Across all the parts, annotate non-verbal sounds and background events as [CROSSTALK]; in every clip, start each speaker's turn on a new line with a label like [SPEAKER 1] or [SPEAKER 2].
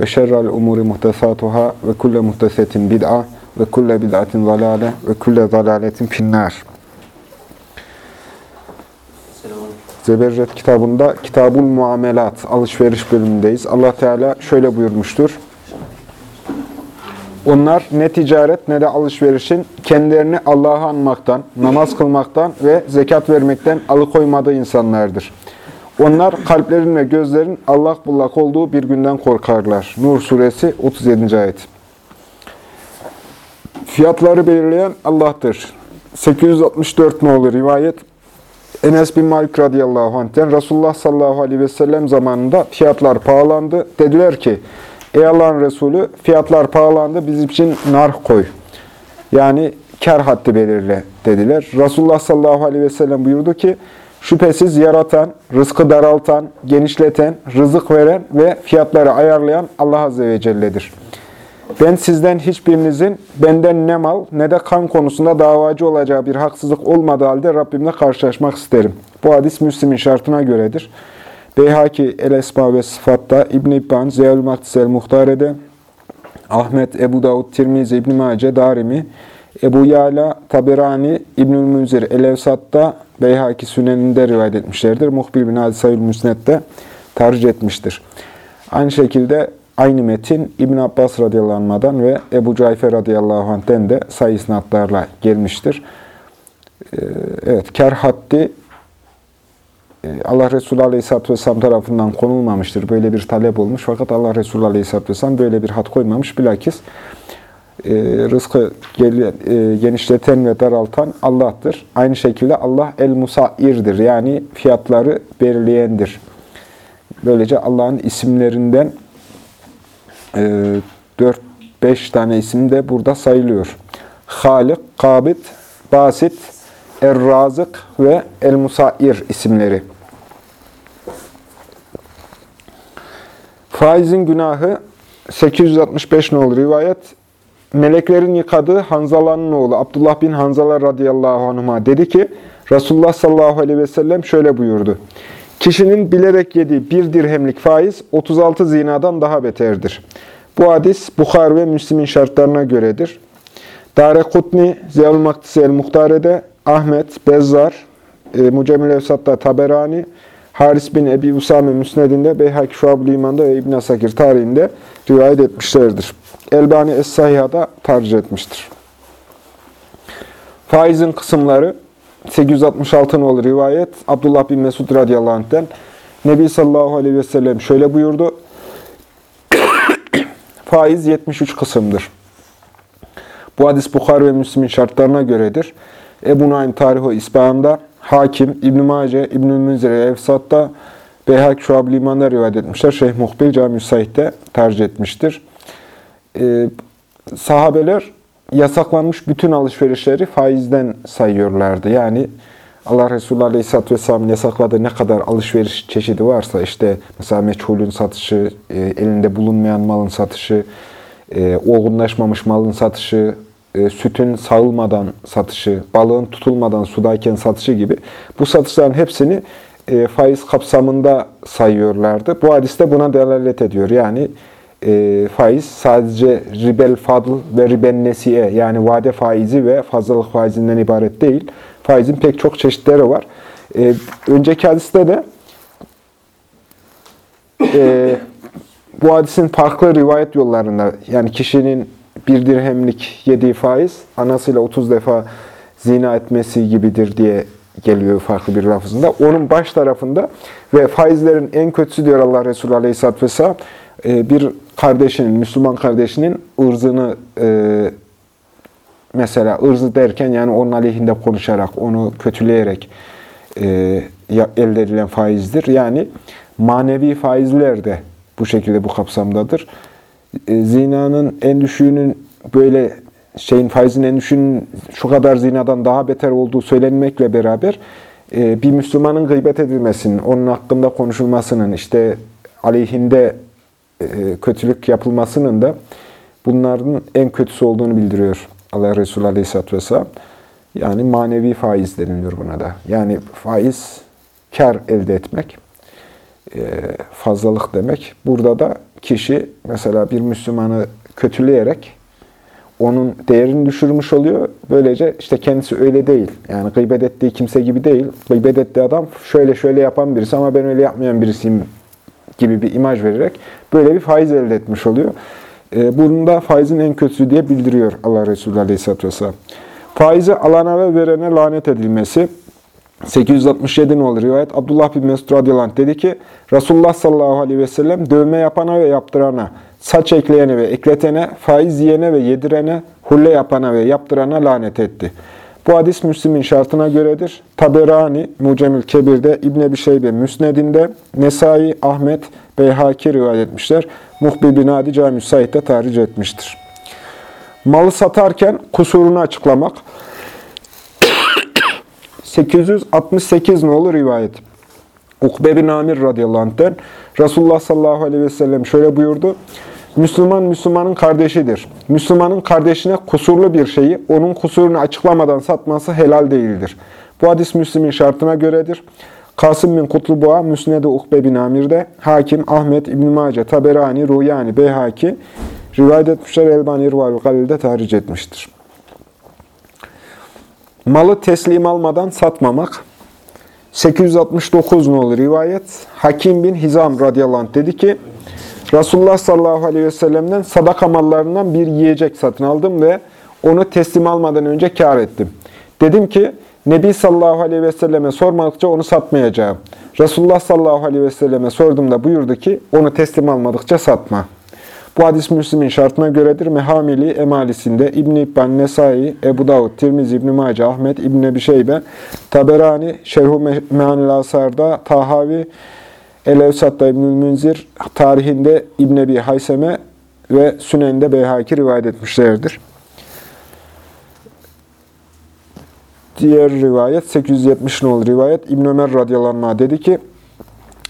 [SPEAKER 1] ve şerrel umuri muhtesatuhâ ve kulle muhtesetin bid'a ve kulle bid'atin zalâle ve kulle zalâletin finnâr. Zeberret kitabında Kitabul Muamelat alışveriş bölümündeyiz. Allah Teala şöyle buyurmuştur. Onlar ne ticaret ne de alışverişin kendilerini Allah'a anmaktan, namaz kılmaktan ve zekat vermekten alıkoymadığı insanlardır. Onlar kalplerin ve gözlerin allak bullak olduğu bir günden korkarlar. Nur suresi 37. ayet. Fiyatları belirleyen Allah'tır. 864 nolu rivayet Enes bin Malik radıyallahu anh'ten Resulullah sallallahu aleyhi ve sellem zamanında fiyatlar pahalandı. Dediler ki Ey Allah'ın Resulü fiyatlar pahalandı bizim için nar koy. Yani kar haddi belirle dediler. Resulullah sallallahu aleyhi ve sellem buyurdu ki Şüphesiz yaratan, rızkı daraltan, genişleten, rızık veren ve fiyatları ayarlayan Allah Azze ve Celle'dir. Ben sizden hiçbirinizin benden ne mal ne de kan konusunda davacı olacağı bir haksızlık olmadığı halde Rabbimle karşılaşmak isterim. Bu hadis Müslim'in şartına göredir. Beyhaki El-Esma ve Sıfat'ta, İbn-i İbban, Zeyal Maktisel Muhtare'de, Ahmet, Ebu Davud, Tirmizi, İbn-i Mace, Darimi, Ebu Yala, Taberani, İbnül Münzir, El-Evsat'ta, Beyhaki Sünen'inde rivayet etmişlerdir. Muhbir bin Hadisayül Müsnet'te tercih etmiştir. Aynı şekilde aynı metin İbn Abbas radıyallahu ve Ebu Cayfer radıyallahu anh'den de sayı isnatlarla gelmiştir. Evet, kar haddi Allah Resulü Aleyhisselatü Vesselam tarafından konulmamıştır. Böyle bir talep olmuş. Fakat Allah Resulü Aleyhisselatü Vesselam böyle bir had koymamış. Bilakis e, rızkı genişleten ve daraltan Allah'tır. Aynı şekilde Allah el-Musair'dir. Yani fiyatları belirleyendir. Böylece Allah'ın isimlerinden 4-5 tane isim de burada sayılıyor. Halik, Kabit, Basit, Er-Razık ve El-Musair isimleri. Faizin günahı 865 nolu rivayet meleklerin yıkadığı Hanzala'nın oğlu Abdullah bin Hanzala radıyallahu anhuma dedi ki Resulullah sallallahu aleyhi ve sellem şöyle buyurdu. Kişinin bilerek yediği bir dirhemlik faiz 36 zinadan daha beterdir. Bu hadis Bukhar ve Müslim'in şartlarına göredir. Dare Kutni, Ziyal Maktisi el-Muhtare'de, Ahmet, Bezzar, e, Mucemil Evsat'ta Taberani, Haris bin Ebi Usame Müsned'inde, Beyhaki Şuab-ı Liman'da ve İbn Asakir tarihinde rivayet etmişlerdir. Elbani Es-Sahiha'da tercih etmiştir. Faizin kısımları 866 nolu rivayet Abdullah bin Mesud radıyallahu anh'ten Nebi sallallahu aleyhi ve sellem şöyle buyurdu. [COUGHS] Faiz 73 kısımdır. Bu hadis Bukhar ve Müslim'in şartlarına göredir. Ebu Naim Tarihu İspahan'da, Hakim, İbn-i Mace, İbn-i Münzire Evsat'ta, Beyhak Şuab Liman'da rivayet etmişler. Şeyh Muhbil Cami-i tercih etmiştir. Ee, sahabeler yasaklanmış bütün alışverişleri faizden sayıyorlardı. Yani Allah Resulü Aleyhisselatü Vesselam'ın yasakladığı ne kadar alışveriş çeşidi varsa işte mesela meçhulün satışı, e, elinde bulunmayan malın satışı, e, olgunlaşmamış malın satışı, e, sütün sağılmadan satışı, balığın tutulmadan sudayken satışı gibi bu satışların hepsini e, faiz kapsamında sayıyorlardı. Bu hadiste buna delalet ediyor. Yani e, faiz sadece ribel fadl ve riben nesiye yani vade faizi ve fazlalık faizinden ibaret değil. Faizin pek çok çeşitleri var. E, önceki hadiste de e, bu hadisin farklı rivayet yollarında yani kişinin bir dirhemlik yediği faiz anasıyla 30 defa zina etmesi gibidir diye geliyor farklı bir lafızında. Onun baş tarafında ve faizlerin en kötüsü diyor Allah Resulü Aleyhisselatü Vesselam bir kardeşinin, Müslüman kardeşinin ırzını e, mesela ırzı derken yani onun aleyhinde konuşarak, onu kötüleyerek e, elde edilen faizdir. Yani manevi faizler de bu şekilde bu kapsamdadır. e, zinanın en düşüğünün böyle şeyin faizin en düşüğünün şu kadar zinadan daha beter olduğu söylenmekle beraber bir Müslümanın gıybet edilmesinin, onun hakkında konuşulmasının, işte aleyhinde kötülük yapılmasının da bunların en kötüsü olduğunu bildiriyor Allah Resulü Aleyhisselatü Vesselam. Yani manevi faiz deniliyor buna da. Yani faiz kar elde etmek, e, fazlalık demek. Burada da kişi mesela bir Müslümanı kötüleyerek onun değerini düşürmüş oluyor. Böylece işte kendisi öyle değil. Yani gıybet ettiği kimse gibi değil. Gıybet ettiği adam şöyle şöyle yapan birisi ama ben öyle yapmayan birisiyim gibi bir imaj vererek böyle bir faiz elde etmiş oluyor. E, bunun da faizin en kötüsü diye bildiriyor Allah Resulü Aleyhisselatü Vesselam. Faizi alana ve verene lanet edilmesi. 867 ne olur rivayet? Abdullah bin Mesud radıyallahu dedi ki, Resulullah sallallahu aleyhi ve sellem dövme yapana ve yaptırana, saç ekleyene ve ekletene, faiz yiyene ve yedirene, hulle yapana ve yaptırana lanet etti. Bu hadis Müslim'in şartına göredir. Taberani, Mucemül Kebir'de, İbn Ebi Şeybe Müsned'inde, Nesai, Ahmet, Beyhaki rivayet etmişler. Muhbir bin Adi Cami Said'de tahric etmiştir. Malı satarken kusurunu açıklamak. [COUGHS] 868 nolu rivayet. Ukbe bin Amir radıyallahu anh'ten Resulullah sallallahu aleyhi ve sellem şöyle buyurdu. Müslüman, Müslümanın kardeşidir. Müslümanın kardeşine kusurlu bir şeyi, onun kusurunu açıklamadan satması helal değildir. Bu hadis Müslim'in şartına göredir. Kasım bin Kutluboğa, Müsned-i Ukbe bin Amir'de, Hakim, Ahmet, İbn-i Mace, Taberani, Ruyani, Beyhaki, rivayet etmişler, Elbani, İrval-i Galil'de tahric etmiştir. Malı teslim almadan satmamak. 869 nolu rivayet. Hakim bin Hizam radıyallahu dedi ki, Resulullah sallallahu aleyhi ve sellem'den sadaka mallarından bir yiyecek satın aldım ve onu teslim almadan önce kar ettim. Dedim ki, Nebi sallallahu aleyhi ve selleme sormadıkça onu satmayacağım. Resulullah sallallahu aleyhi ve selleme sorduğumda buyurdu ki, onu teslim almadıkça satma. Bu hadis Müslim'in şartına göredir. Mehamili emalisinde İbn-i İbban, Nesai, Ebu Davud, Tirmizi, İbn-i Mace, Ahmet, İbn-i Ebi Şeybe, Taberani, Şerhu Mehanil Asar'da, Tahavi, El-Evsat'ta İbnül Münzir, tarihinde İbn Ebi Hayseme ve Sünen'de Beyhaki rivayet etmişlerdir. Diğer rivayet 870 nol rivayet İbn Ömer radıyallahu dedi ki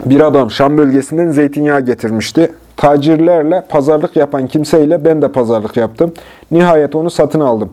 [SPEAKER 1] bir adam Şam bölgesinden zeytinyağı getirmişti. Tacirlerle pazarlık yapan kimseyle ben de pazarlık yaptım. Nihayet onu satın aldım.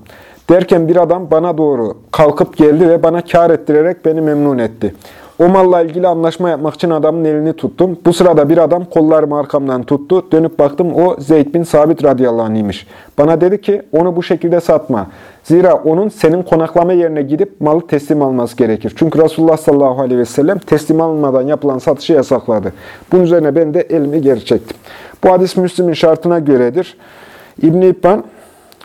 [SPEAKER 1] Derken bir adam bana doğru kalkıp geldi ve bana kar ettirerek beni memnun etti. O malla ilgili anlaşma yapmak için adamın elini tuttum. Bu sırada bir adam kollarımı arkamdan tuttu. Dönüp baktım o Zeyd bin Sabit radıyallahu anh'ymiş. Bana dedi ki onu bu şekilde satma. Zira onun senin konaklama yerine gidip malı teslim alması gerekir. Çünkü Resulullah sallallahu aleyhi ve sellem teslim alınmadan yapılan satışı yasakladı. Bunun üzerine ben de elimi geri çektim. Bu hadis Müslim'in şartına göredir. İbn-i İbban,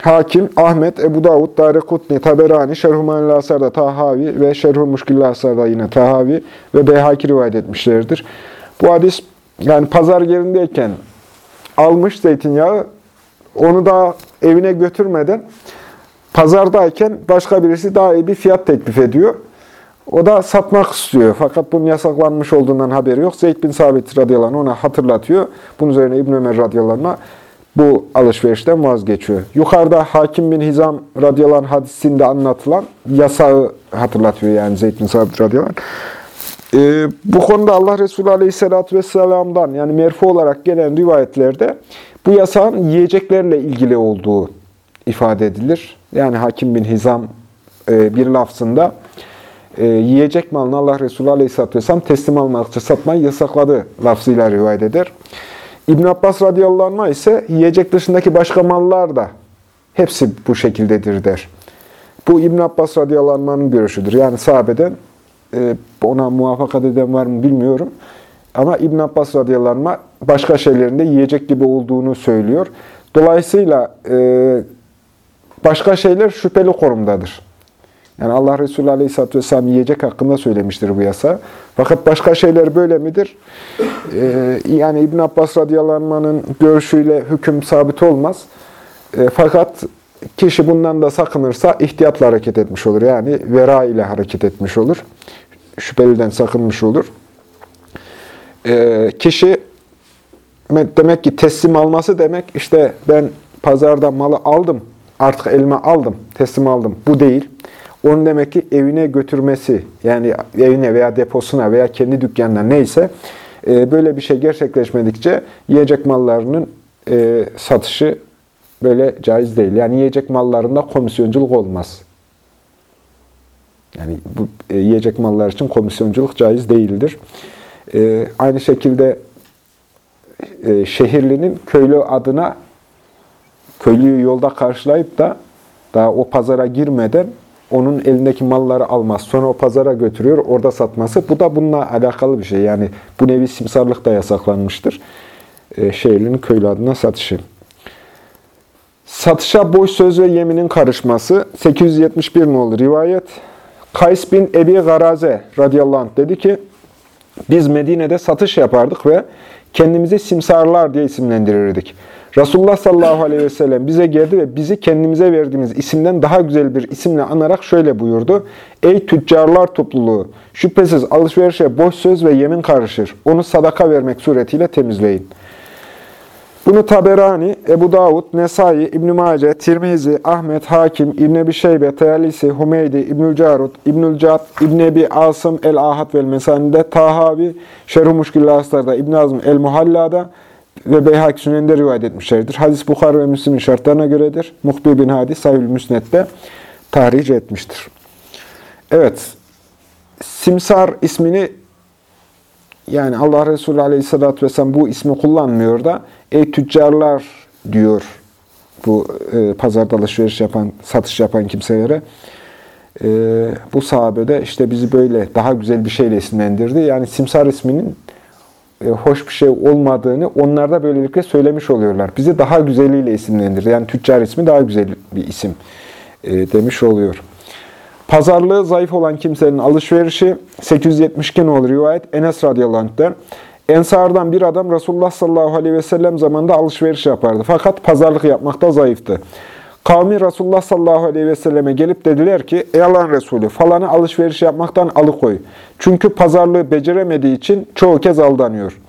[SPEAKER 1] Hakim, Ahmet, Ebu Davud, Darekutni, Taberani, Şerh-ü Manil Asar'da Tahavi ve Şerh-ü Muşkilli Asar'da yine Tahavi ve Beyhaki rivayet etmişlerdir. Bu hadis yani pazar yerindeyken almış zeytinyağı onu da evine götürmeden pazardayken başka birisi daha iyi bir fiyat teklif ediyor. O da satmak istiyor. Fakat bunun yasaklanmış olduğundan haberi yok. Zeyd bin Sabit radıyallahu ona hatırlatıyor. Bunun üzerine İbn Ömer radıyallahu anh bu alışverişten vazgeçiyor. Yukarıda Hakim bin Hizam radıyallahu hadisinde anlatılan yasağı hatırlatıyor yani Zeyd bin Sabit. Ee, bu konuda Allah Resulü aleyhissalatü vesselam'dan yani merfu olarak gelen rivayetlerde bu yasağın yiyeceklerle ilgili olduğu ifade edilir. Yani Hakim bin Hizam e, bir lafzında e, yiyecek malını Allah Resulü Aleyhisselatü Vesselam teslim almakça satmayı yasakladı lafzıyla rivayet eder. İbn Abbas radıyallahu anh ise yiyecek dışındaki başka mallar da hepsi bu şekildedir der. Bu İbn Abbas radıyallahu anh'ın görüşüdür. Yani sahabeden e, ona muvaffakat eden var mı bilmiyorum. Ama İbn Abbas radıyallahu anh başka şeylerinde yiyecek gibi olduğunu söylüyor. Dolayısıyla e, başka şeyler şüpheli konumdadır. Yani Allah Resulü Aleyhisselatü Vesselam yiyecek hakkında söylemiştir bu yasa. Fakat başka şeyler böyle midir? Ee, yani İbn Abbas radıyallahu görüşüyle hüküm sabit olmaz. Ee, fakat kişi bundan da sakınırsa ihtiyatla hareket etmiş olur. Yani vera ile hareket etmiş olur. Şüpheliden sakınmış olur. Ee, kişi demek ki teslim alması demek işte ben pazarda malı aldım, artık elime aldım, teslim aldım. Bu değil. Onun demek ki evine götürmesi, yani evine veya deposuna veya kendi dükkanına neyse e, böyle bir şey gerçekleşmedikçe yiyecek mallarının e, satışı böyle caiz değil. Yani yiyecek mallarında komisyonculuk olmaz. Yani bu e, yiyecek mallar için komisyonculuk caiz değildir. Aynı şekilde şehirlinin köylü adına köylüyü yolda karşılayıp da daha o pazara girmeden onun elindeki malları almaz. Sonra o pazara götürüyor, orada satması. Bu da bununla alakalı bir şey. Yani bu nevi simsarlık da yasaklanmıştır. E, şehirlinin köylü adına satışı. Satışa boş söz ve yeminin karışması. 871 nolu rivayet. Kays bin Ebi Garaze radıyallahu anh dedi ki, biz Medine'de satış yapardık ve kendimizi simsarlar diye isimlendirirdik. Resulullah sallallahu aleyhi ve sellem bize geldi ve bizi kendimize verdiğimiz isimden daha güzel bir isimle anarak şöyle buyurdu. Ey tüccarlar topluluğu! Şüphesiz alışverişe boş söz ve yemin karışır. Onu sadaka vermek suretiyle temizleyin. Bunu Taberani, Ebu Davud, Nesai, İbn-i Mace, Tirmizi, Ahmet, Hakim, İbn-i Ebi Şeybe, Teyalisi, Humeydi, İbnül Carut, İbnül Cad, İbn-i Ebi Asım, El-Ahad vel Mesani'de, Tahavi, Şerh-i Aslar'da, İbn Azm El-Muhalla'da, ve Beyhak Sünen'de rivayet etmişlerdir. Hadis Bukhar ve Müslim'in şartlarına göredir. Muhbir bin Hadi Sahih Müsned'de tahric etmiştir. Evet, Simsar ismini yani Allah Resulü Aleyhisselatü Vesselam bu ismi kullanmıyor da ey tüccarlar diyor bu e, pazarda alışveriş yapan, satış yapan kimselere. E, bu sahabede işte bizi böyle daha güzel bir şeyle isimlendirdi. Yani Simsar isminin hoş bir şey olmadığını onlar da böylelikle söylemiş oluyorlar. Bizi daha güzeliyle isimlendir. Yani tüccar ismi daha güzel bir isim e, demiş oluyor. Pazarlığı zayıf olan kimsenin alışverişi 872 olur rivayet Enes radıyallahu anh'den. Ensardan bir adam Resulullah sallallahu aleyhi ve sellem zamanında alışveriş yapardı. Fakat pazarlık yapmakta zayıftı. Kavmi Resulullah sallallahu aleyhi ve selleme gelip dediler ki, Ey Allah'ın Resulü falanı alışveriş yapmaktan alıkoy. Çünkü pazarlığı beceremediği için çoğu kez aldanıyor.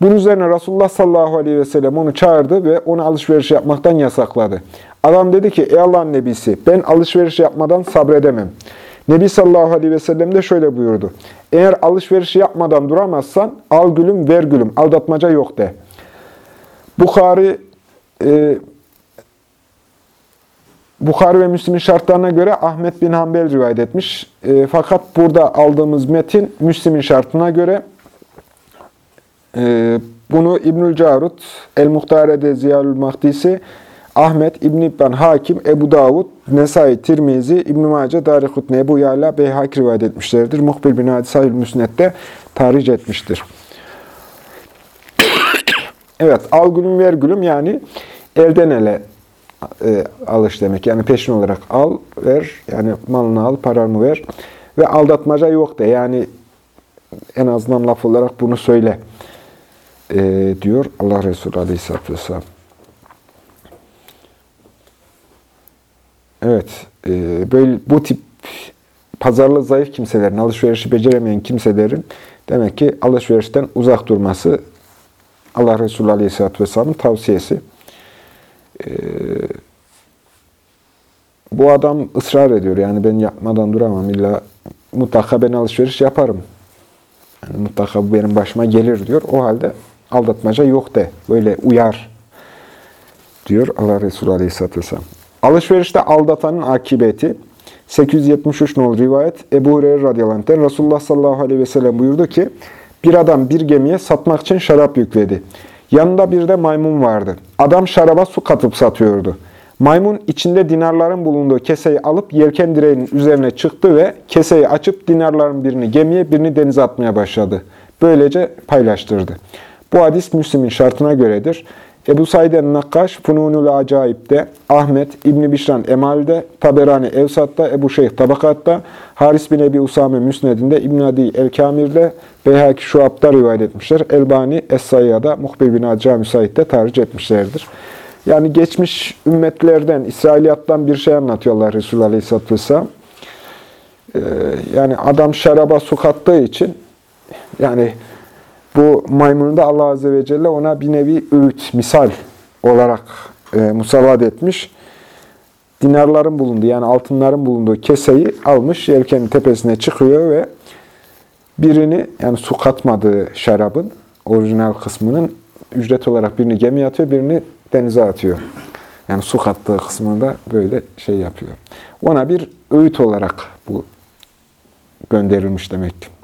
[SPEAKER 1] Bunun üzerine Resulullah sallallahu aleyhi ve sellem onu çağırdı ve onu alışveriş yapmaktan yasakladı. Adam dedi ki, ey Allah'ın nebisi ben alışveriş yapmadan sabredemem. Nebi sallallahu aleyhi ve sellem de şöyle buyurdu. Eğer alışveriş yapmadan duramazsan al gülüm ver gülüm aldatmaca yok de. Bukhari e, Bukhari ve Müslim'in şartlarına göre Ahmet bin Hanbel rivayet etmiş. E, fakat burada aldığımız metin Müslim'in şartına göre e, bunu İbnül Carut, El-Muhtare'de Ziyalül Mahdisi, Ahmet, İbn İbban, Hakim, Ebu Davud, Nesai, Tirmizi, İbn-i Mace, Darikutni, Ebu Yala, Beyhak rivayet etmişlerdir. Muhbir bin Hadi Sahil Müsnet'te tarih etmiştir. evet, al gülüm ver yani elden ele e, alış demek. Yani peşin olarak al, ver. Yani malını al, paranı ver. Ve aldatmaca yok de. Yani en azından laf olarak bunu söyle e, diyor Allah Resulü Aleyhisselatü Vesselam. Evet, e, böyle bu tip pazarlı zayıf kimselerin, alışverişi beceremeyen kimselerin demek ki alışverişten uzak durması Allah Resulü Aleyhisselatü Vesselam'ın tavsiyesi. Ee, bu adam ısrar ediyor. Yani ben yapmadan duramam. İlla mutlaka ben alışveriş yaparım. Yani mutlaka bu benim başıma gelir diyor. O halde aldatmaca yok de. Böyle uyar diyor Allah Resulü Aleyhisselatü Vesselam. Alışverişte aldatanın akibeti 873 nol rivayet Ebu Hureyre radıyallahu anh'ten Resulullah sallallahu aleyhi ve sellem buyurdu ki bir adam bir gemiye satmak için şarap yükledi. Yanında bir de maymun vardı. Adam şaraba su katıp satıyordu. Maymun içinde dinarların bulunduğu keseyi alıp yelken direğinin üzerine çıktı ve keseyi açıp dinarların birini gemiye birini denize atmaya başladı. Böylece paylaştırdı. Bu hadis Müslim'in şartına göredir. Ebu Said el-Nakkaş, Fununul Acayip'te, Ahmet, İbn Bişran Emal'de, Taberani Evsat'ta, Ebu Şeyh Tabakat'ta, Haris bin Ebi Usame Müsned'inde, İbn Adi el-Kamir'de, Beyhaki Şuab'da rivayet etmişler. Elbani Es-Sayya'da, Muhbir bin Acca Müsait'te tarih etmişlerdir. Yani geçmiş ümmetlerden, İsrailiyattan bir şey anlatıyorlar Resulullah Aleyhisselatü Vesselam. Ee, yani adam şaraba su kattığı için, yani Bu maymunu da Allah Azze ve Celle ona bir nevi öğüt, misal olarak e, musallat etmiş. Dinarların bulunduğu yani altınların bulunduğu keseyi almış, yelkenin tepesine çıkıyor ve birini yani su katmadığı şarabın orijinal kısmının ücret olarak birini gemiye atıyor, birini denize atıyor. Yani su kattığı kısmında böyle şey yapıyor. Ona bir öğüt olarak bu gönderilmiş demek.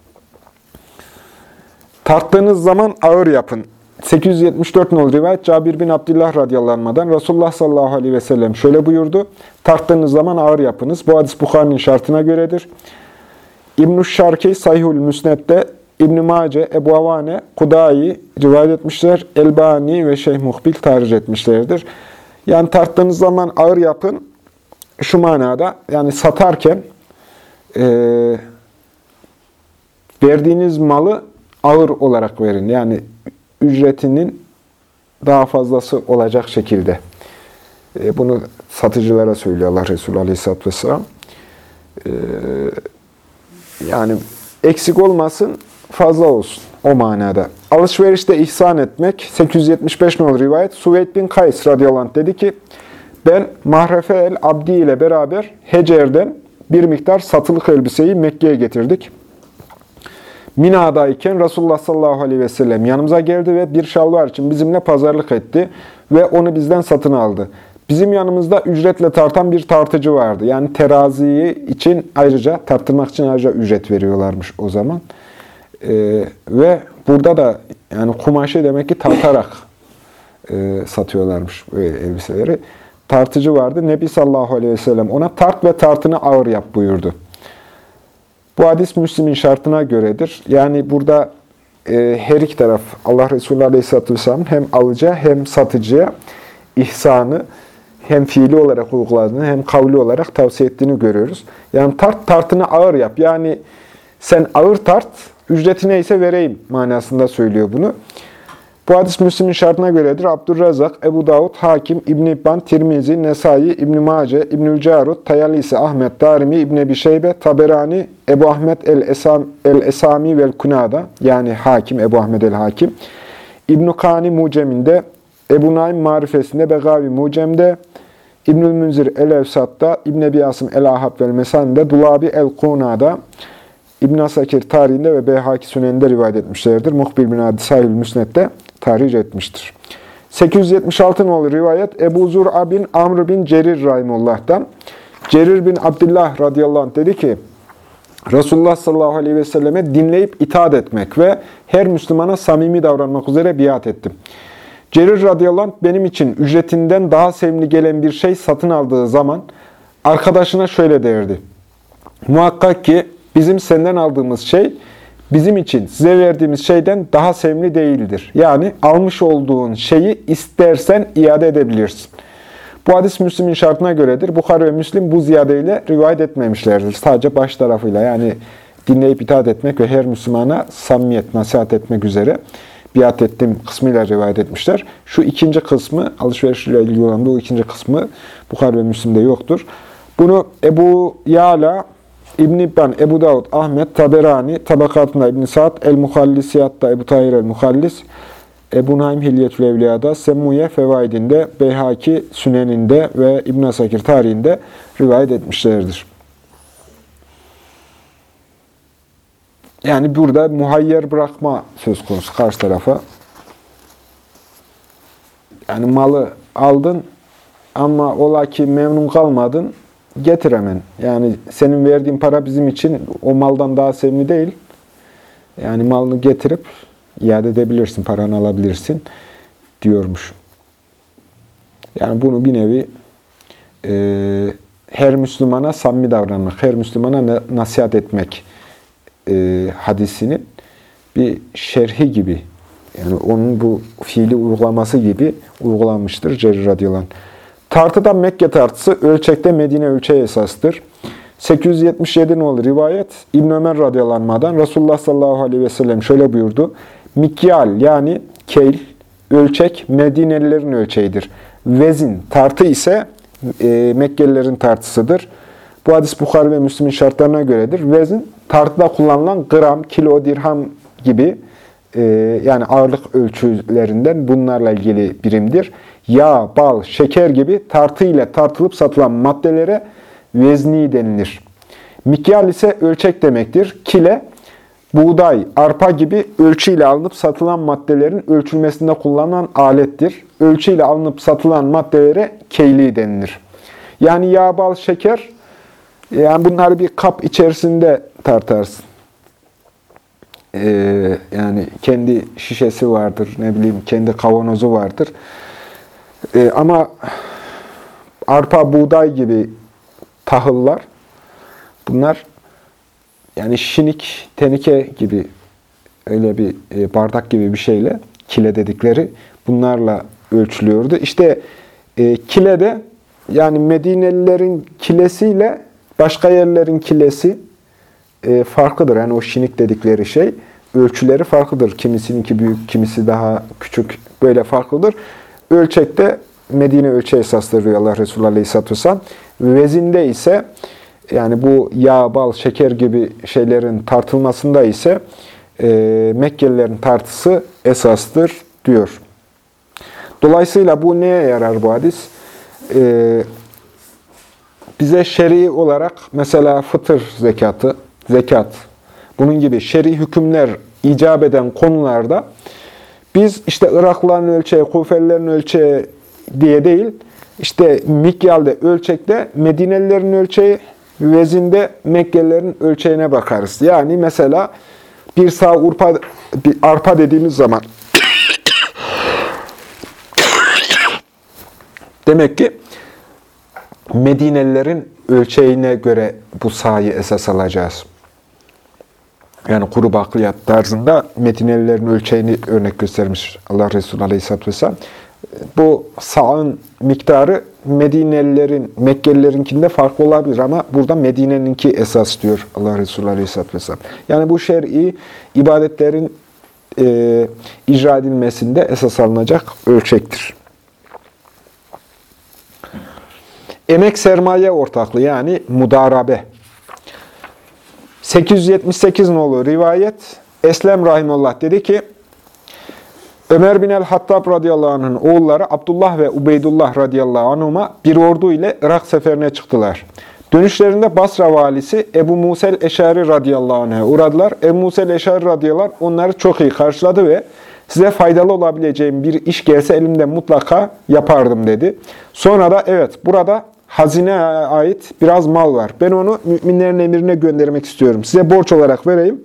[SPEAKER 1] Tarttığınız zaman ağır yapın. 874 nol rivayet Cabir bin Abdullah radıyallahu anh'dan Resulullah sallallahu aleyhi ve sellem şöyle buyurdu. Tarttığınız zaman ağır yapınız. Bu hadis Bukhari'nin şartına göredir. İbn-i Şarki Sahihül Müsned'de İbn-i Mace, Ebu Avane, Kudayi rivayet etmişler. Elbani ve Şeyh Muhbil tarih etmişlerdir. Yani tarttığınız zaman ağır yapın. Şu manada yani satarken e, verdiğiniz malı ağır olarak verin. Yani ücretinin daha fazlası olacak şekilde. E, bunu satıcılara söylüyor Allah Resulü Aleyhisselatü Vesselam. E, yani eksik olmasın, fazla olsun o manada. Alışverişte ihsan etmek, 875 nol rivayet, Suveyd bin Kays radıyallahu anh dedi ki, ben Mahrefe el Abdi ile beraber Hecer'den bir miktar satılık elbiseyi Mekke'ye getirdik. Mina'dayken Resulullah sallallahu aleyhi ve sellem yanımıza geldi ve bir şalvar için bizimle pazarlık etti ve onu bizden satın aldı. Bizim yanımızda ücretle tartan bir tartıcı vardı. Yani teraziyi için ayrıca, tartılmak için ayrıca ücret veriyorlarmış o zaman. Ee, ve burada da yani kumaşı demek ki tartarak e, satıyorlarmış elbiseleri. Tartıcı vardı. Nebi sallallahu aleyhi ve sellem ona tart ve tartını ağır yap buyurdu. Bu hadis Müslim'in şartına göredir. Yani burada e, her iki taraf Allah Resulü Aleyhisselatü Vesselam hem alıcıya hem satıcıya ihsanı hem fiili olarak uyguladığını hem kavli olarak tavsiye ettiğini görüyoruz. Yani tart tartını ağır yap. Yani sen ağır tart, ücreti neyse vereyim manasında söylüyor bunu. Bu hadis Müslim'in şartına göredir. Abdurrazak, Ebu Davud, Hakim, İbn İbban, Tirmizi, Nesai, İbn Mace, İbnül Carut, Tayalisi, Ahmet, Darimi, İbn Ebi Şeybe, Taberani, Ebu Ahmet el-Esami el -Esami vel Kunada yani Hakim, Ebu Ahmet el-Hakim, İbn Kani Mucem'inde, Ebu Naim Marifesinde, Begavi Mucem'de, İbnül Münzir el-Evsat'ta, İbn Ebi Asım el-Ahab vel Mesan'de, Dulabi el-Kuna'da, İbn Asakir tarihinde ve Beyhaki Sünen'de rivayet etmişlerdir. Muhbir bin Adi Sahil Müsned'de tarih etmiştir. 876 nolu rivayet Ebu Zur'a bin Amr bin Cerir Rahimullah'tan. Cerir bin Abdullah radıyallahu anh dedi ki, Resulullah sallallahu aleyhi ve selleme dinleyip itaat etmek ve her Müslümana samimi davranmak üzere biat ettim. Cerir radıyallahu anh benim için ücretinden daha sevimli gelen bir şey satın aldığı zaman arkadaşına şöyle derdi. Muhakkak ki bizim senden aldığımız şey bizim için size verdiğimiz şeyden daha sevimli değildir. Yani almış olduğun şeyi istersen iade edebilirsin. Bu hadis Müslim'in şartına göredir. Bukhari ve Müslim bu ziyadeyle rivayet etmemişlerdir. Sadece baş tarafıyla yani dinleyip itaat etmek ve her Müslümana samimiyet, nasihat etmek üzere biat ettiğim kısmıyla rivayet etmişler. Şu ikinci kısmı, alışverişle ilgili olan bu ikinci kısmı Bukhari ve Müslim'de yoktur. Bunu Ebu Yala, İbn İbban, Ebu Davud, Ahmet, Taberani, Tabakatında İbn Sa'd, El-Muhallisiyat'ta Ebu Tahir El-Muhallis, Ebu Naim Hilyetül Evliya'da, Semmuye Fevaidinde, Beyhaki Süneninde ve İbn Asakir tarihinde rivayet etmişlerdir. Yani burada muhayyer bırakma söz konusu karşı tarafa. Yani malı aldın ama ola ki memnun kalmadın, getir hemen. Yani senin verdiğin para bizim için o maldan daha sevimli değil. Yani malını getirip iade edebilirsin, paranı alabilirsin diyormuş. Yani bunu bir nevi e, her Müslümana samimi davranmak, her Müslümana nasihat etmek e, hadisinin bir şerhi gibi, yani onun bu fiili uygulaması gibi uygulanmıştır Cerir radıyallahu. Tartıda Mekke tartısı, ölçekte Medine ölçeği esastır. 877 nolu rivayet İbn Ömer radıyallahu Resulullah sallallahu aleyhi ve sellem şöyle buyurdu. Mikyal yani keyl, ölçek Medinelilerin ölçeğidir. Vezin, tartı ise e, Mekkelilerin tartısıdır. Bu hadis Bukhari ve Müslim'in şartlarına göredir. Vezin, tartıda kullanılan gram, kilo, dirham gibi e, yani ağırlık ölçülerinden bunlarla ilgili birimdir. Yağ, bal, şeker gibi tartı ile tartılıp satılan maddelere vezni denilir. Mikyal ise ölçek demektir. Kile, buğday, arpa gibi ölçüyle alınıp satılan maddelerin ölçülmesinde kullanılan alettir. Ölçüyle alınıp satılan maddelere keyli denilir. Yani yağ, bal, şeker, yani bunları bir kap içerisinde tartarsın. Ee, yani kendi şişesi vardır, ne bileyim kendi kavanozu vardır. Ee, ama arpa, buğday gibi tahıllar, bunlar yani şinik, tenike gibi öyle bir e, bardak gibi bir şeyle kile dedikleri bunlarla ölçülüyordu. İşte e, kile de yani Medinelilerin kilesiyle başka yerlerin kilesi e, farklıdır. Yani o şinik dedikleri şey ölçüleri farklıdır. Kimisininki büyük, kimisi daha küçük böyle farklıdır. Ölçekte Medine ölçeği esasları Allah Resulü Aleyhisselatü Vesselam. Vezinde ise yani bu yağ, bal, şeker gibi şeylerin tartılmasında ise e, Mekkelilerin tartısı esastır diyor. Dolayısıyla bu neye yarar bu hadis? E, bize şer'i olarak mesela fıtır zekatı, zekat, bunun gibi şer'i hükümler icap eden konularda biz işte Iraklıların ölçeği, Kufelilerin ölçeği diye değil, işte Mikyal'de ölçekte Medinelilerin ölçeği, vezinde Mekkelilerin ölçeğine bakarız. Yani mesela bir sağ urpa, bir arpa dediğimiz zaman [COUGHS] demek ki Medinelilerin ölçeğine göre bu sahayı esas alacağız. Yani kuru bakliyat tarzında Medinelilerin ölçeğini örnek göstermiş Allah Resulü Aleyhisselatü Vesselam. Bu sağın miktarı Medinelilerin, Mekkelilerinkinde farklı olabilir ama burada Medine'ninki esas diyor Allah Resulü Aleyhisselatü Vesselam. Yani bu şer'i ibadetlerin e, icra edilmesinde esas alınacak ölçektir. Emek sermaye ortaklığı yani mudarabe. 878 nolu rivayet Eslem Rahimullah dedi ki Ömer bin el-Hattab radıyallahu anh'ın oğulları Abdullah ve Ubeydullah radıyallahu anhuma bir ordu ile Irak seferine çıktılar. Dönüşlerinde Basra valisi Ebu Musel Eşari radıyallahu anh'a uğradılar. Ebu Musel Eşari radıyallahu anh onları çok iyi karşıladı ve size faydalı olabileceğim bir iş gelse elimde mutlaka yapardım dedi. Sonra da evet burada hazine ait biraz mal var. Ben onu müminlerin emirine göndermek istiyorum. Size borç olarak vereyim.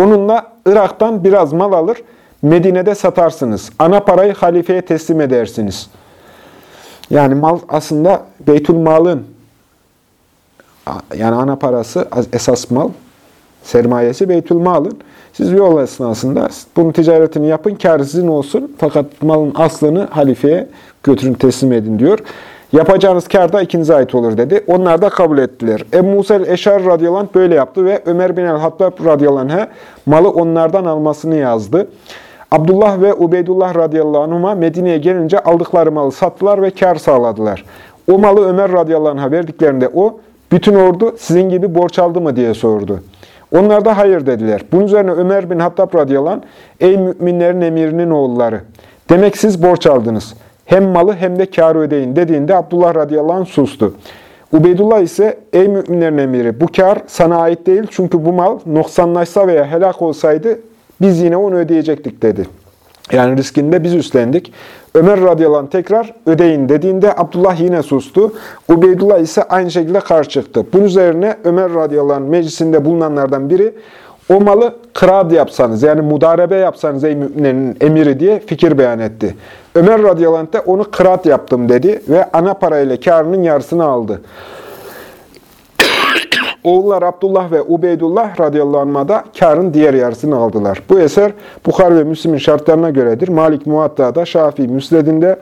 [SPEAKER 1] Onunla Irak'tan biraz mal alır, Medine'de satarsınız. Ana parayı halifeye teslim edersiniz. Yani mal aslında Beytül Mal'ın yani ana parası esas mal, sermayesi Beytül Mal'ın. Siz yol esnasında bunun ticaretini yapın, kar sizin olsun. Fakat malın aslını halifeye götürün teslim edin diyor. Yapacağınız kar da ikinize ait olur dedi. Onlar da kabul ettiler. Ebu Musa el-Eşar radıyallahu böyle yaptı ve Ömer bin el-Hattab radıyallahu malı onlardan almasını yazdı. Abdullah ve Ubeydullah radıyallahu anhuma Medine'ye gelince aldıkları malı sattılar ve kar sağladılar. O malı Ömer radıyallahu anh'a verdiklerinde o, bütün ordu sizin gibi borç aldı mı diye sordu. Onlar da hayır dediler. Bunun üzerine Ömer bin Hattab radıyallahu anh, ey müminlerin emirinin oğulları, demek siz borç aldınız. Hem malı hem de kârı ödeyin dediğinde Abdullah radıyallahu anh sustu. Ubeydullah ise ey müminlerin emiri bu kar sana ait değil çünkü bu mal noksanlaşsa veya helak olsaydı biz yine onu ödeyecektik dedi. Yani riskini de biz üstlendik. Ömer radıyallahu anh tekrar ödeyin dediğinde Abdullah yine sustu. Ubeydullah ise aynı şekilde karşı çıktı. Bunun üzerine Ömer radıyallahu anh meclisinde bulunanlardan biri o malı kırad yapsanız yani mudarebe yapsanız ey müminlerin emiri diye fikir beyan etti. Ömer radıyallahu anh de onu kırat yaptım dedi ve ana parayla karının yarısını aldı. [COUGHS] Oğullar Abdullah ve Ubeydullah radıyallahu anh'a da karın diğer yarısını aldılar. Bu eser Bukhar ve Müslim'in şartlarına göredir. Malik Muatta'da, Şafii Müsled'inde,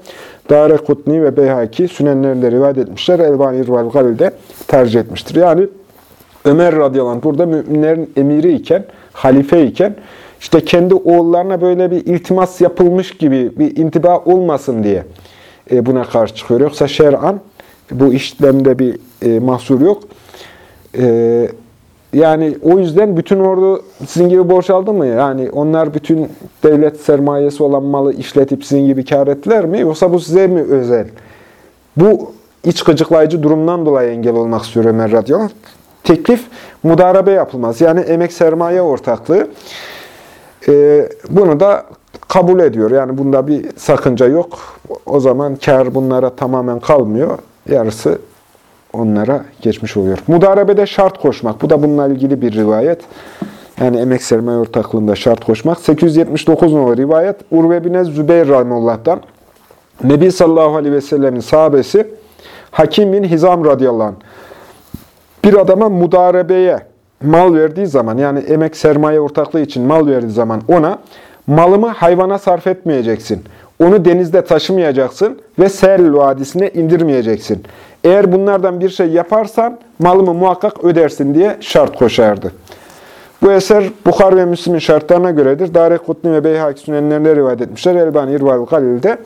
[SPEAKER 1] Dare Kutni ve Beyhaki sünenlerinde rivayet etmişler. Elbani İrval Galil'de tercih etmiştir. Yani Ömer radıyallahu anh burada müminlerin emiri iken, halife iken, işte kendi oğullarına böyle bir iltimas yapılmış gibi bir intiba olmasın diye e, buna karşı çıkıyor. Yoksa şer'an bu işlemde bir e, mahsur yok. E, yani o yüzden bütün ordu sizin gibi borç aldı mı? Yani onlar bütün devlet sermayesi olan malı işletip sizin gibi kar ettiler mi? Yoksa bu size mi özel? Bu iç gıcıklayıcı durumdan dolayı engel olmak istiyor Ömer radıyallahu anh. Teklif mudarabe yapılmaz. Yani emek sermaye ortaklığı. Ee, bunu da kabul ediyor. Yani bunda bir sakınca yok. O zaman kar bunlara tamamen kalmıyor. Yarısı onlara geçmiş oluyor. Mudarebede şart koşmak. Bu da bununla ilgili bir rivayet. Yani emek sermaye ortaklığında şart koşmak. 879 numaralı rivayet. Urve bin Zübeyir Rahimullah'tan. Nebi sallallahu aleyhi ve sellemin sahabesi Hakim bin Hizam radıyallahu anh. Bir adama mudarebeye mal verdiği zaman yani emek sermaye ortaklığı için mal verdiği zaman ona malımı hayvana sarf etmeyeceksin. Onu denizde taşımayacaksın ve Sel Vadisi'ne indirmeyeceksin. Eğer bunlardan bir şey yaparsan malımı muhakkak ödersin diye şart koşardı. Bu eser Bukhar ve Müslim'in şartlarına göredir. Dare Kutni ve Beyhaki Sünenlerinde rivayet etmişler. Elbani İrval Galil'de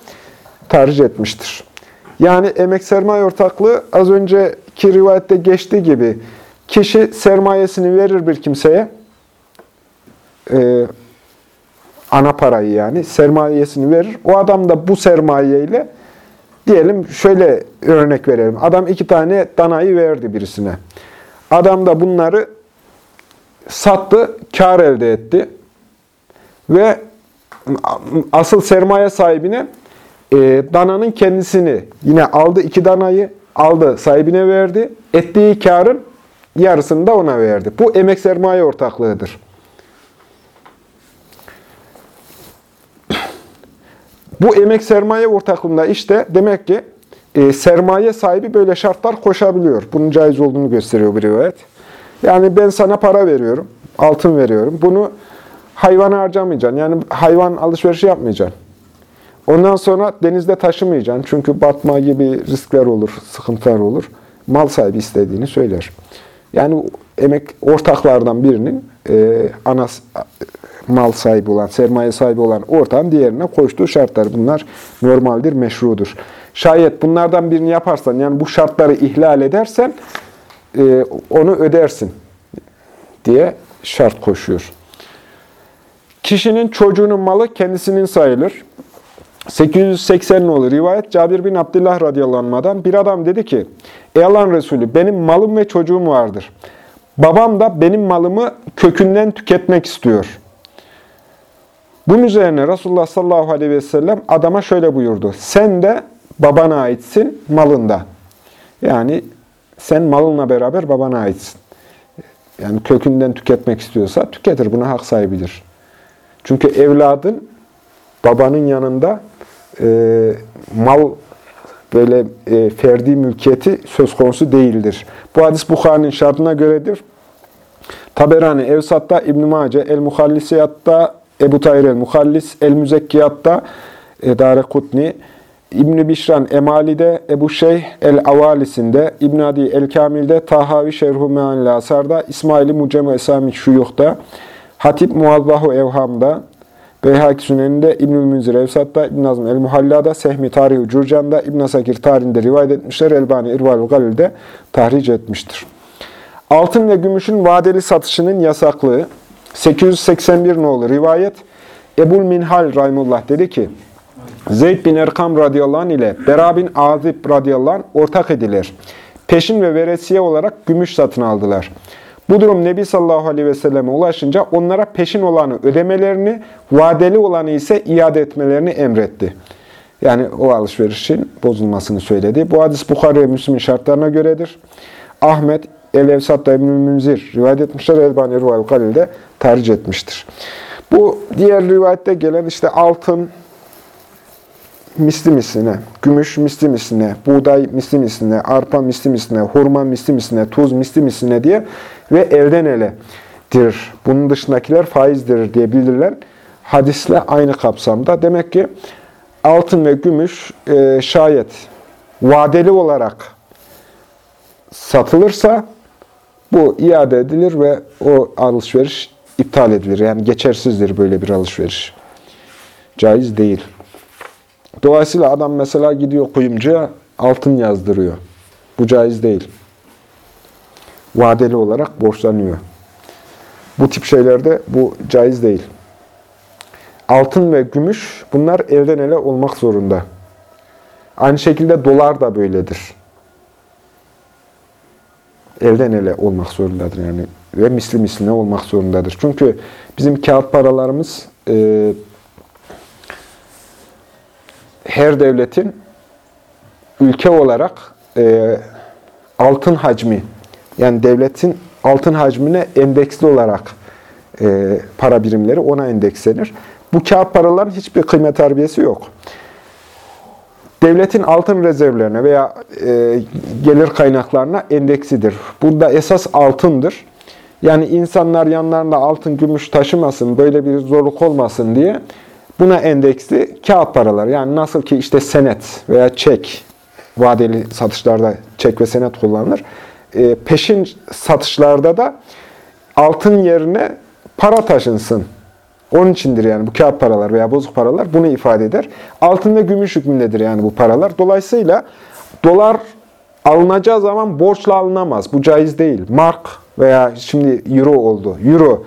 [SPEAKER 1] tercih etmiştir. Yani emek sermaye ortaklığı az önceki rivayette geçtiği gibi kişi sermayesini verir bir kimseye, e, ana parayı yani, sermayesini verir. O adam da bu sermayeyle, diyelim şöyle örnek verelim. Adam iki tane danayı verdi birisine. Adam da bunları sattı, kar elde etti. Ve asıl sermaye sahibine e, dananın kendisini yine aldı iki danayı, aldı sahibine verdi. Ettiği karın yarısını da ona verdi. Bu emek sermaye ortaklığıdır. [CLEARS THROAT] Bu emek sermaye ortaklığında işte demek ki e, sermaye sahibi böyle şartlar koşabiliyor. Bunun caiz olduğunu gösteriyor bir rivayet. Yani ben sana para veriyorum, altın veriyorum. Bunu hayvana harcamayacaksın. Yani hayvan alışverişi yapmayacaksın. Ondan sonra denizde taşımayacaksın. Çünkü batma gibi riskler olur, sıkıntılar olur. Mal sahibi istediğini söyler. Yani emek ortaklardan birinin e, ana mal sahibi olan, sermaye sahibi olan ortağın diğerine koştuğu şartlar. Bunlar normaldir, meşrudur. Şayet bunlardan birini yaparsan, yani bu şartları ihlal edersen e, onu ödersin diye şart koşuyor. Kişinin çocuğunun malı kendisinin sayılır. 880 olur rivayet Cabir bin Abdullah radıyallahu bir adam dedi ki Ey Allah'ın Resulü benim malım ve çocuğum vardır. Babam da benim malımı kökünden tüketmek istiyor. Bunun üzerine Resulullah sallallahu aleyhi ve sellem adama şöyle buyurdu. Sen de babana aitsin malında. Yani sen malınla beraber babana aitsin. Yani kökünden tüketmek istiyorsa tüketir. Buna hak sahibidir. Çünkü evladın babanın yanında e, mal böyle e, ferdi mülkiyeti söz konusu değildir. Bu hadis Bukhari'nin şartına göredir. Taberani, Evsat'ta, İbn-i Mace, El-Muhallisiyat'ta, Ebu Tahir el-Muhallis, El-Müzekkiyat'ta, e, Dare Kutni, İbn-i Bişran Emali'de, Ebu Şeyh el-Avalisinde, İbn Adi el-Kamil'de, Tahavi Şerhu Meanil Asar'da, İsmail-i Mucem Esami Şuyuh'da, Hatip Muazzahu Evham'da, Beyhaki Sünen'inde, İbnül Münzir Evsat'ta, İbn Azm el-Muhalla'da, Sehmi Tarih-i Curcan'da, İbn Asakir tarihinde rivayet etmişler. Elbani İrval-ı Galil'de tahric etmiştir. Altın ve gümüşün vadeli satışının yasaklığı 881 nolu rivayet Ebul Minhal Rahimullah dedi ki Zeyd bin Erkam radıyallahu ile Bera bin Azib radıyallahu ortak ediler. Peşin ve veresiye olarak gümüş satın aldılar. Bu durum Nebi sallallahu aleyhi ve selleme ulaşınca onlara peşin olanı ödemelerini, vadeli olanı ise iade etmelerini emretti. Yani o alışverişin bozulmasını söyledi. Bu hadis Bukhari ve Müslim'in şartlarına göredir. Ahmet, El-Evsat'ta İbnül Münzir rivayet etmişler. Elbani Ruhal Galil'de tercih etmiştir. Bu diğer rivayette gelen işte altın misli misline, gümüş misli misline, buğday misli misline, arpa misli misline, hurma misli misline, tuz misli misline diye ve elden eledir. Bunun dışındakiler faizdir diye bildirilen hadisle aynı kapsamda. Demek ki altın ve gümüş e, şayet vadeli olarak satılırsa bu iade edilir ve o alışveriş iptal edilir. Yani geçersizdir böyle bir alışveriş. Caiz değil. Dolayısıyla adam mesela gidiyor kuyumcuya altın yazdırıyor. Bu caiz değil. Vadeli olarak borçlanıyor. Bu tip şeylerde bu caiz değil. Altın ve gümüş bunlar elden ele olmak zorunda. Aynı şekilde dolar da böyledir. Elden ele olmak zorundadır yani ve misli misline olmak zorundadır. Çünkü bizim kağıt paralarımız e, her devletin ülke olarak e, altın hacmi, yani devletin altın hacmine endeksli olarak e, para birimleri ona endekslenir. Bu kağıt paraların hiçbir kıymet harbiyesi yok. Devletin altın rezervlerine veya e, gelir kaynaklarına endeksidir. Burada esas altındır. Yani insanlar yanlarında altın, gümüş taşımasın, böyle bir zorluk olmasın diye buna endeksli kağıt paralar. Yani nasıl ki işte senet veya çek, vadeli satışlarda çek ve senet kullanılır. E, peşin satışlarda da altın yerine para taşınsın. Onun içindir yani bu kağıt paralar veya bozuk paralar bunu ifade eder. Altın ve gümüş hükmündedir yani bu paralar. Dolayısıyla dolar alınacağı zaman borçla alınamaz. Bu caiz değil. Mark veya şimdi euro oldu. Euro.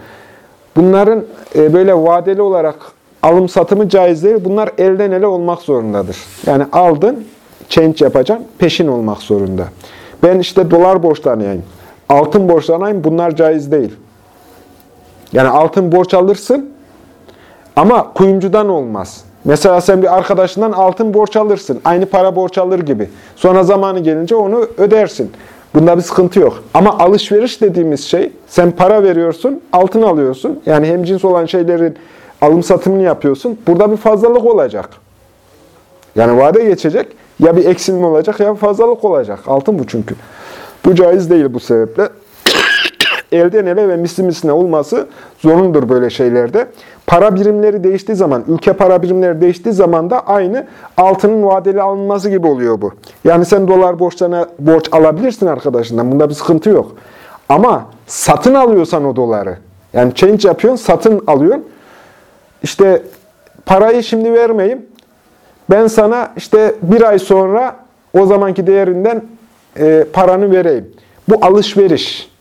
[SPEAKER 1] Bunların e, böyle vadeli olarak alım satımı caiz değil. Bunlar elden ele olmak zorundadır. Yani aldın, change yapacaksın, peşin olmak zorunda. Ben işte dolar borçlanayım, altın borçlanayım bunlar caiz değil. Yani altın borç alırsın ama kuyumcudan olmaz. Mesela sen bir arkadaşından altın borç alırsın. Aynı para borç alır gibi. Sonra zamanı gelince onu ödersin. Bunda bir sıkıntı yok. Ama alışveriş dediğimiz şey, sen para veriyorsun, altın alıyorsun. Yani hem cins olan şeylerin alım satımını yapıyorsun. Burada bir fazlalık olacak. Yani vade geçecek. Ya bir eksilme olacak ya bir fazlalık olacak. Altın bu çünkü. Bu caiz değil bu sebeple. [COUGHS] Elden ele ve misli misline olması zorundur böyle şeylerde. Para birimleri değiştiği zaman, ülke para birimleri değiştiği zaman da aynı altının vadeli alınması gibi oluyor bu. Yani sen dolar borçlarına borç alabilirsin arkadaşından. Bunda bir sıkıntı yok. Ama satın alıyorsan o doları, yani change yapıyorsun, satın alıyorsun. İşte parayı şimdi vermeyeyim. Ben sana işte bir ay sonra o zamanki değerinden e, paranı vereyim. Bu alışveriş.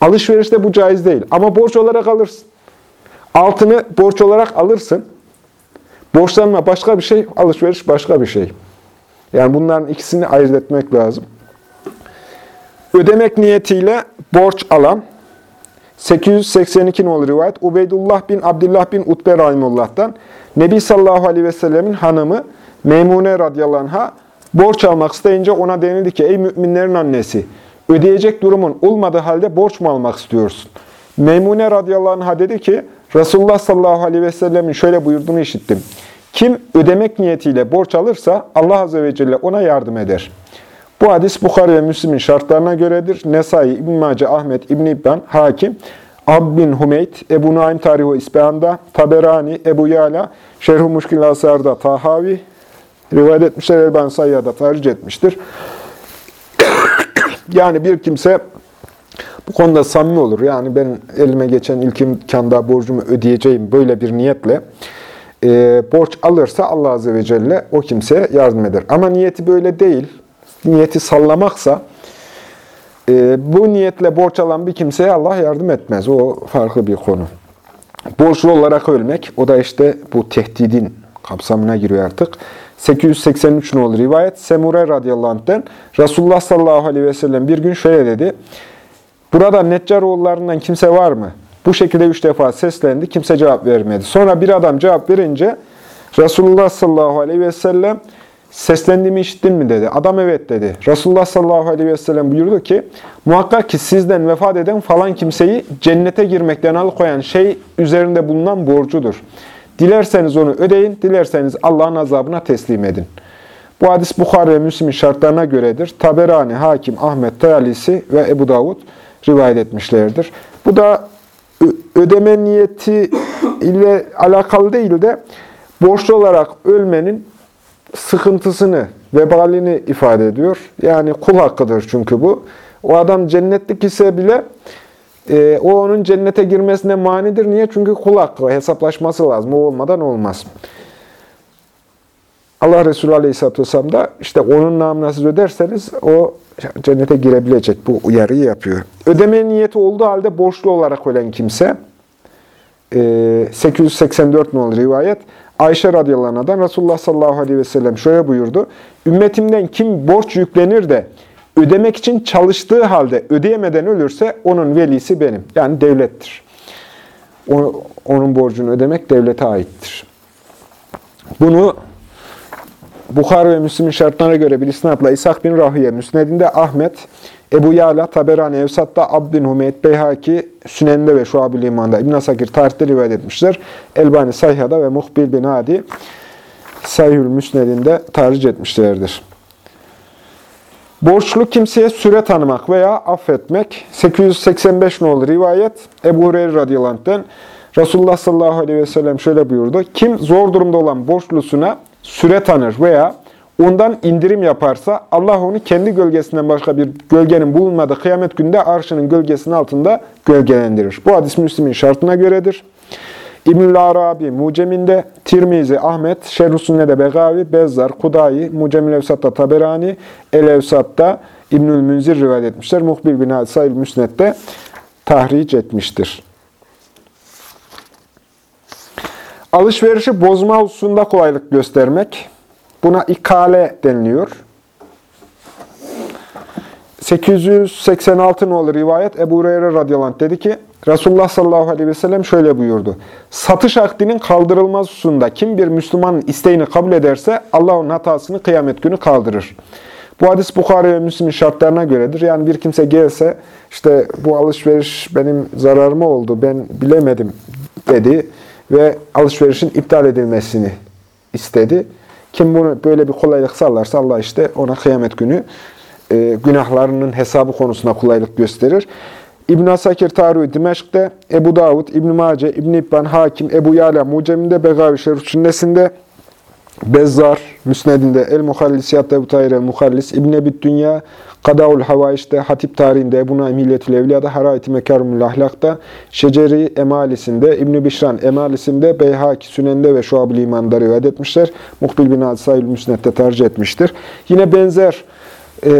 [SPEAKER 1] Alışverişte bu caiz değil. Ama borç olarak alırsın. Altını borç olarak alırsın. Borçlanma başka bir şey, alışveriş başka bir şey. Yani bunların ikisini ayırt etmek lazım. Ödemek niyetiyle borç alan, 882 nolu rivayet, Ubeydullah bin Abdullah bin Utbe Rahimullah'tan, Nebi sallallahu aleyhi ve sellemin hanımı Meymune radıyallahu borç almak isteyince ona denildi ki, ey müminlerin annesi, ödeyecek durumun olmadığı halde borç mu almak istiyorsun? Meymune radıyallahu anh'a dedi ki, Resulullah sallallahu aleyhi ve sellemin şöyle buyurduğunu işittim. Kim ödemek niyetiyle borç alırsa Allah azze ve celle ona yardım eder. Bu hadis Bukhari ve Müslim'in şartlarına göredir. Nesai, İbn Mace, Ahmet, İbn İbban, Hakim, Ab bin Hümeyt, Ebu Naim Tarihu İsbehan'da, Taberani, Ebu Yala, Şerh-i Muşkil Asar'da Tahavi, rivayet etmişler, Elban Sayya'da tercih etmiştir. [COUGHS] yani bir kimse bu konuda samimi olur. Yani ben elime geçen ilk imkanda borcumu ödeyeceğim böyle bir niyetle e, borç alırsa Allah Azze ve Celle o kimseye yardım eder. Ama niyeti böyle değil. Niyeti sallamaksa e, bu niyetle borç alan bir kimseye Allah yardım etmez. O farklı bir konu. Borçlu olarak ölmek, o da işte bu tehdidin kapsamına giriyor artık. 883 nolu rivayet Semure radıyallahu anh'den Resulullah sallallahu aleyhi ve sellem bir gün şöyle dedi. Burada Neccaroğullarından kimse var mı? Bu şekilde üç defa seslendi. Kimse cevap vermedi. Sonra bir adam cevap verince Resulullah sallallahu aleyhi ve sellem seslendiğimi işittin mi dedi. Adam evet dedi. Resulullah sallallahu aleyhi ve sellem buyurdu ki muhakkak ki sizden vefat eden falan kimseyi cennete girmekten alıkoyan şey üzerinde bulunan borcudur. Dilerseniz onu ödeyin, dilerseniz Allah'ın azabına teslim edin. Bu hadis Bukhari ve Müslim'in şartlarına göredir. Taberani, Hakim, Ahmet, Tayalisi ve Ebu Davud rivayet etmişlerdir. Bu da ödeme niyeti ile alakalı değil de borçlu olarak ölmenin sıkıntısını, vebalini ifade ediyor. Yani kul hakkıdır çünkü bu. O adam cennetlik ise bile e, o onun cennete girmesine manidir. Niye? Çünkü kul hakkı hesaplaşması lazım. O olmadan olmaz. Allah Resulü Aleyhisselatü Vesselam da işte onun namına siz öderseniz o cennete girebilecek bu uyarıyı yapıyor. Ödeme niyeti olduğu halde borçlu olarak ölen kimse e, 884 nolu rivayet. Ayşe radıyallahu anh'dan Resulullah sallallahu aleyhi ve sellem şöyle buyurdu. Ümmetimden kim borç yüklenir de ödemek için çalıştığı halde ödeyemeden ölürse onun velisi benim. Yani devlettir. Onun borcunu ödemek devlete aittir. Bunu Bukhara ve Müslim'in şartlarına göre bir isnatla İshak bin Rahiye, Müsned'inde Ahmet, Ebu Yala, Taberani, Evsat'ta Ab bin Hümeyt, Beyhaki, Sünen'de ve Şuab-ı Liman'da İbn Asakir tarihte rivayet etmişler. Elbani Sayha'da ve Muhbil bin Adi Sayhül Müsned'inde tarih etmişlerdir. Borçlu kimseye süre tanımak veya affetmek. 885 nolu rivayet Ebu Hureyre radıyallahu anh'ten Resulullah sallallahu aleyhi ve sellem şöyle buyurdu. Kim zor durumda olan borçlusuna süre tanır veya ondan indirim yaparsa Allah onu kendi gölgesinden başka bir gölgenin bulunmadığı kıyamet günde arşının gölgesinin altında gölgelendirir. Bu hadis Müslim'in şartına göredir. İbnül Arabi Muceminde, Tirmizi, Ahmet, Şerh-i Sünne'de Begavi, Bezzar, Kudayi, Mucemil Evsat'ta Taberani, El Evsat'ta İbnül Münzir rivayet etmişler. Muhbil bin Sayıl Müsned'de tahric etmiştir. Alışverişi bozma hususunda kolaylık göstermek. Buna ikale deniliyor. 886 nolu rivayet Ebu Hureyre radıyallahu dedi ki, Resulullah sallallahu aleyhi ve sellem şöyle buyurdu. Satış akdinin kaldırılmaz hususunda kim bir Müslümanın isteğini kabul ederse Allah onun hatasını kıyamet günü kaldırır. Bu hadis Bukhara ve Müslim'in şartlarına göredir. Yani bir kimse gelse işte bu alışveriş benim zararıma oldu, ben bilemedim dedi ve alışverişin iptal edilmesini istedi. Kim bunu böyle bir kolaylık sağlarsa Allah işte ona kıyamet günü e, günahlarının hesabı konusunda kolaylık gösterir. İbn-i Asakir Tarih Dimeşk'te, Ebu Davud, İbn-i Mace, İbn-i İbban, Hakim, Ebu Yala, Mucem'inde, Begavi Şerif Sünnesi'nde, Bezzar, Müsned'inde, El-Muhallisiyat, Ebu Tahir El-Muhallis, İbn-i Dünya, Kadaul Havaiş'te, Hatip Tarihinde, Ebu Naim Hilyetül Evliya'da, Harayet-i Mekarumul Ahlak'ta, Şeceri Emalisinde, İbn-i Bişran Emalisinde, Beyhaki Sünen'de ve Şuab-ı Liman'da rivayet etmişler. Muhbil bin Adisayül Müsned'de tercih etmiştir. Yine benzer e,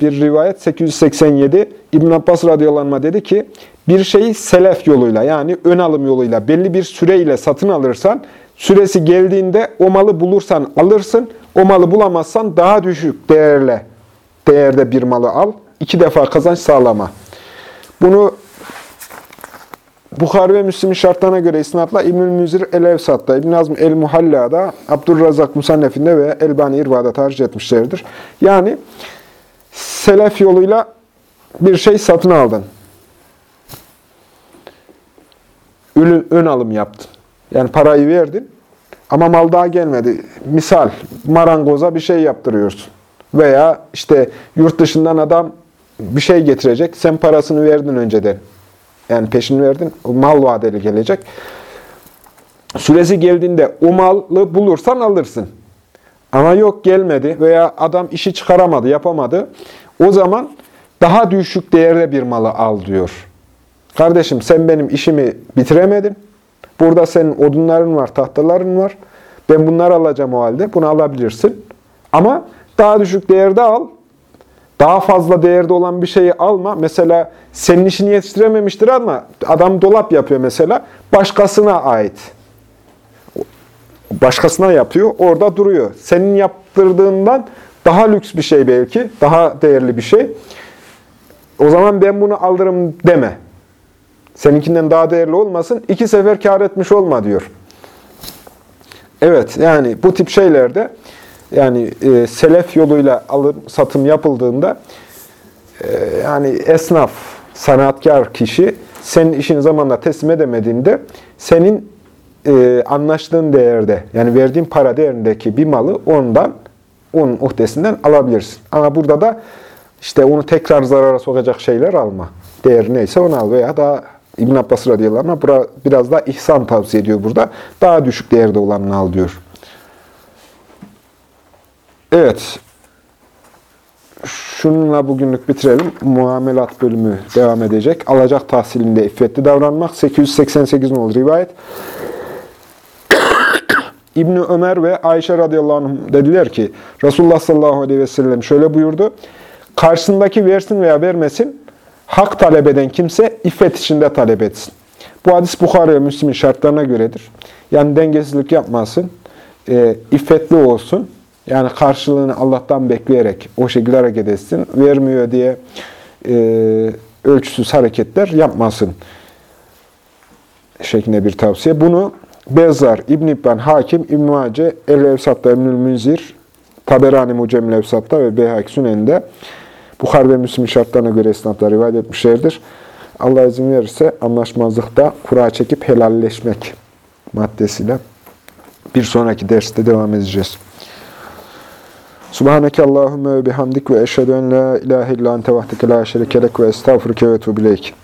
[SPEAKER 1] bir rivayet 887 İbn Abbas radıyallahu dedi ki bir şeyi selef yoluyla yani ön alım yoluyla belli bir süreyle satın alırsan süresi geldiğinde o malı bulursan alırsın. O malı bulamazsan daha düşük değerle değerde bir malı al. iki defa kazanç sağlama. Bunu Bukhari ve Müslim'in şartlarına göre isnatla İbnül Müzir el-Evsat'ta, İbn Azm el-Muhalla'da, Abdurrazak Musannef'inde ve Elbani İrva'da tercih etmişlerdir. Yani selef yoluyla bir şey satın aldın. Ön, ön alım yaptın. Yani parayı verdin ama mal daha gelmedi. Misal marangoza bir şey yaptırıyorsun. Veya işte yurt dışından adam bir şey getirecek. Sen parasını verdin önceden. Yani peşini verdin. Mal vadeli gelecek. Süresi geldiğinde o malı bulursan alırsın. Ama yok gelmedi veya adam işi çıkaramadı, yapamadı. O zaman daha düşük değerde bir malı al diyor. Kardeşim sen benim işimi bitiremedin. Burada senin odunların var, tahtaların var. Ben bunları alacağım o halde. Bunu alabilirsin. Ama daha düşük değerde al. Daha fazla değerde olan bir şeyi alma. Mesela senin işini yetiştirememiştir ama adam dolap yapıyor mesela. Başkasına ait. Başkasına yapıyor. Orada duruyor. Senin yaptırdığından daha lüks bir şey belki. Daha değerli bir şey. O zaman ben bunu alırım deme. Seninkinden daha değerli olmasın. İki sefer kar etmiş olma diyor. Evet yani bu tip şeylerde yani e, selef yoluyla alım satım yapıldığında e, yani esnaf, sanatkar kişi senin işini zamanla teslim edemediğinde senin e, anlaştığın değerde yani verdiğin para değerindeki bir malı ondan onun uhdesinden alabilirsin. Ama burada da işte onu tekrar zarara sokacak şeyler alma. Değer neyse onu al veya daha İbn Abbas radıyallahu anh biraz daha ihsan tavsiye ediyor burada. Daha düşük değerde olanını al diyor. Evet. Şununla bugünlük bitirelim. Muamelat bölümü devam edecek. Alacak tahsilinde iffetli davranmak. 888 olur rivayet. [COUGHS] İbni Ömer ve Ayşe radıyallahu anh dediler ki, Resulullah sallallahu aleyhi ve sellem şöyle buyurdu. Karşısındaki versin veya vermesin, hak talep eden kimse iffet içinde talep etsin. Bu hadis Bukhara ve Müslim'in şartlarına göredir. Yani dengesizlik yapmasın, e, iffetli olsun. Yani karşılığını Allah'tan bekleyerek o şekilde hareket etsin. Vermiyor diye e, ölçüsüz hareketler yapmasın şeklinde bir tavsiye. Bunu Bezzar, İbn İbban, Hakim, İbn Mace, El-Evsat'ta İbnül Münzir, Taberani Mucemmil Evsat'ta ve Beyhak Sünen'de Bukhar ve Müslim şartlarına göre esnaflar rivayet etmişlerdir. Allah izin verirse anlaşmazlıkta kura çekip helalleşmek maddesiyle bir sonraki derste devam edeceğiz. Subhaneke Allahümme ve bihamdik ve eşhedü en la ilahe illa ente vahdike la şerikelek ve estağfurke ve tuğbileyk.